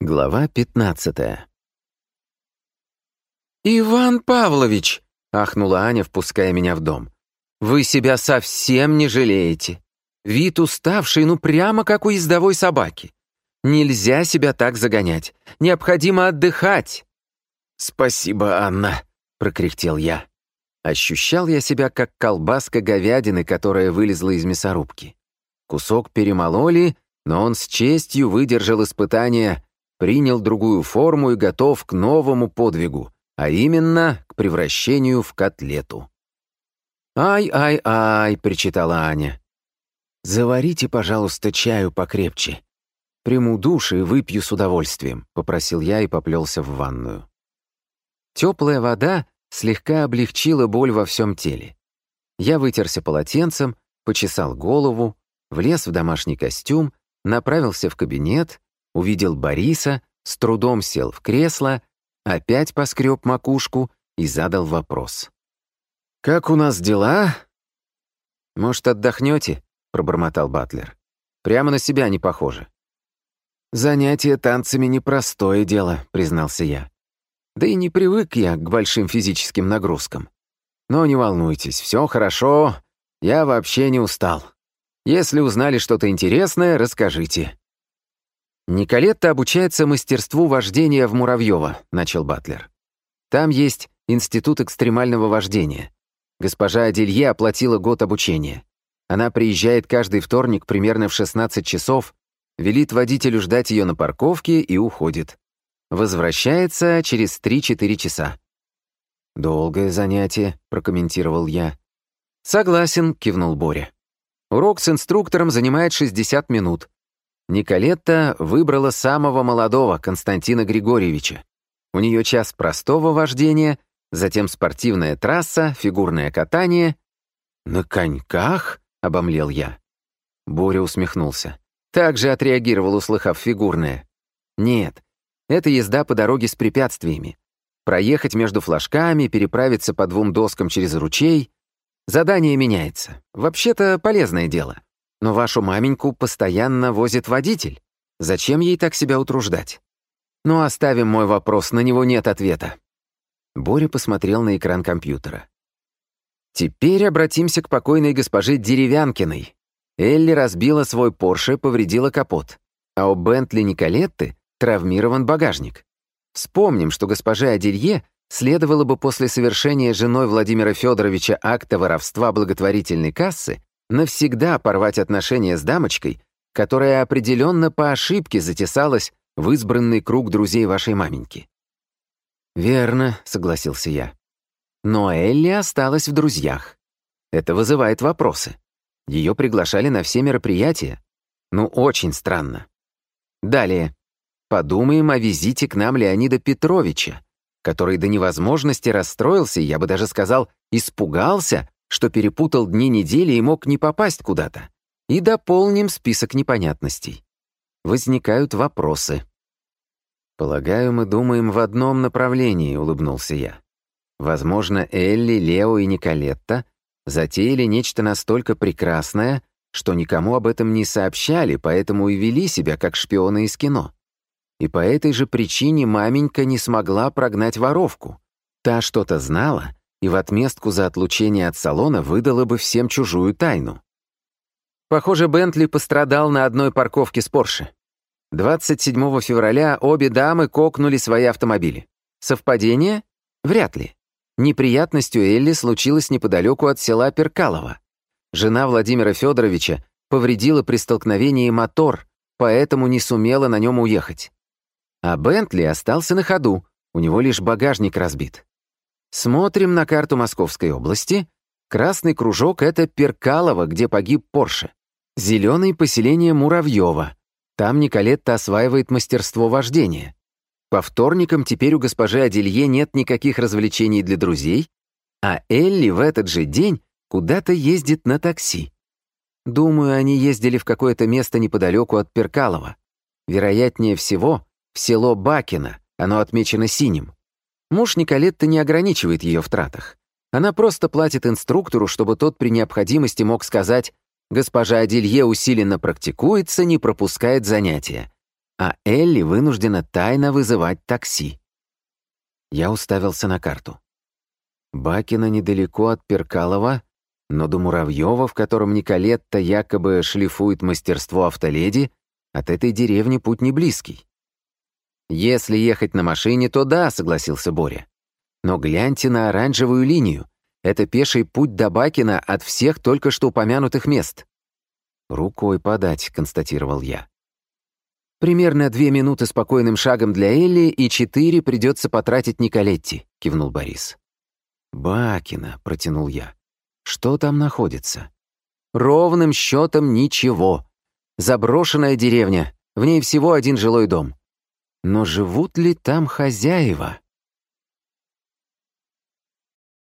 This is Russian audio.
Глава 15 «Иван Павлович!» — ахнула Аня, впуская меня в дом. «Вы себя совсем не жалеете. Вид уставший, ну прямо как у ездовой собаки. Нельзя себя так загонять. Необходимо отдыхать». «Спасибо, Анна», — прокряхтел я. Ощущал я себя как колбаска говядины, которая вылезла из мясорубки. Кусок перемололи, но он с честью выдержал испытание принял другую форму и готов к новому подвигу, а именно к превращению в котлету. «Ай-ай-ай», — причитала Аня. «Заварите, пожалуйста, чаю покрепче. Приму душ и выпью с удовольствием», — попросил я и поплелся в ванную. Теплая вода слегка облегчила боль во всем теле. Я вытерся полотенцем, почесал голову, влез в домашний костюм, направился в кабинет увидел Бориса, с трудом сел в кресло, опять поскреб макушку и задал вопрос. «Как у нас дела?» «Может, отдохнете?» — пробормотал Батлер. «Прямо на себя не похоже». «Занятие танцами — непростое дело», — признался я. «Да и не привык я к большим физическим нагрузкам. Но не волнуйтесь, все хорошо, я вообще не устал. Если узнали что-то интересное, расскажите». «Николетта обучается мастерству вождения в Муравьево», — начал Батлер. «Там есть Институт экстремального вождения. Госпожа Аделье оплатила год обучения. Она приезжает каждый вторник примерно в 16 часов, велит водителю ждать ее на парковке и уходит. Возвращается через 3-4 часа». «Долгое занятие», — прокомментировал я. «Согласен», — кивнул Боря. «Урок с инструктором занимает 60 минут. Николетта выбрала самого молодого, Константина Григорьевича. У нее час простого вождения, затем спортивная трасса, фигурное катание. «На коньках?» — обомлел я. Боря усмехнулся. Так же отреагировал, услыхав фигурное. «Нет, это езда по дороге с препятствиями. Проехать между флажками, переправиться по двум доскам через ручей. Задание меняется. Вообще-то полезное дело. Но вашу маменьку постоянно возит водитель. Зачем ей так себя утруждать? Ну, оставим мой вопрос, на него нет ответа. Боря посмотрел на экран компьютера. Теперь обратимся к покойной госпоже Деревянкиной. Элли разбила свой Порше, повредила капот, а у Бентли Николетты травмирован багажник. Вспомним, что госпоже Аделье следовало бы после совершения женой Владимира Федоровича акта воровства благотворительной кассы навсегда порвать отношения с дамочкой, которая определенно по ошибке затесалась в избранный круг друзей вашей маменьки. «Верно», — согласился я. Но Элли осталась в друзьях. Это вызывает вопросы. Ее приглашали на все мероприятия. Ну, очень странно. Далее. Подумаем о визите к нам Леонида Петровича, который до невозможности расстроился, я бы даже сказал, испугался, что перепутал дни недели и мог не попасть куда-то. И дополним список непонятностей. Возникают вопросы. «Полагаю, мы думаем в одном направлении», — улыбнулся я. «Возможно, Элли, Лео и Николетта затеяли нечто настолько прекрасное, что никому об этом не сообщали, поэтому и вели себя как шпионы из кино. И по этой же причине маменька не смогла прогнать воровку. Та что-то знала и в отместку за отлучение от салона выдала бы всем чужую тайну. Похоже, Бентли пострадал на одной парковке с Порше. 27 февраля обе дамы кокнули свои автомобили. Совпадение? Вряд ли. Неприятность у Элли случилась неподалеку от села Перкалово. Жена Владимира Федоровича повредила при столкновении мотор, поэтому не сумела на нем уехать. А Бентли остался на ходу, у него лишь багажник разбит. Смотрим на карту Московской области. Красный кружок — это Перкалово, где погиб Порше. Зеленый — поселение Муравьева. Там Николетта осваивает мастерство вождения. По вторникам теперь у госпожи Аделье нет никаких развлечений для друзей, а Элли в этот же день куда-то ездит на такси. Думаю, они ездили в какое-то место неподалеку от Перкалова. Вероятнее всего, в село Бакино, оно отмечено синим. Муж Николетты не ограничивает ее в тратах. Она просто платит инструктору, чтобы тот при необходимости мог сказать «Госпожа Аделье усиленно практикуется, не пропускает занятия». а Элли вынуждена тайно вызывать такси. Я уставился на карту. Бакина недалеко от Перкалова, но до Муравьева, в котором Николетта якобы шлифует мастерство автоледи, от этой деревни путь не близкий. «Если ехать на машине, то да», — согласился Боря. «Но гляньте на оранжевую линию. Это пеший путь до Бакина от всех только что упомянутых мест». «Рукой подать», — констатировал я. «Примерно две минуты спокойным шагом для Элли и четыре придется потратить Николетти», — кивнул Борис. «Бакина», — протянул я. «Что там находится?» «Ровным счетом ничего. Заброшенная деревня, в ней всего один жилой дом. Но живут ли там хозяева?»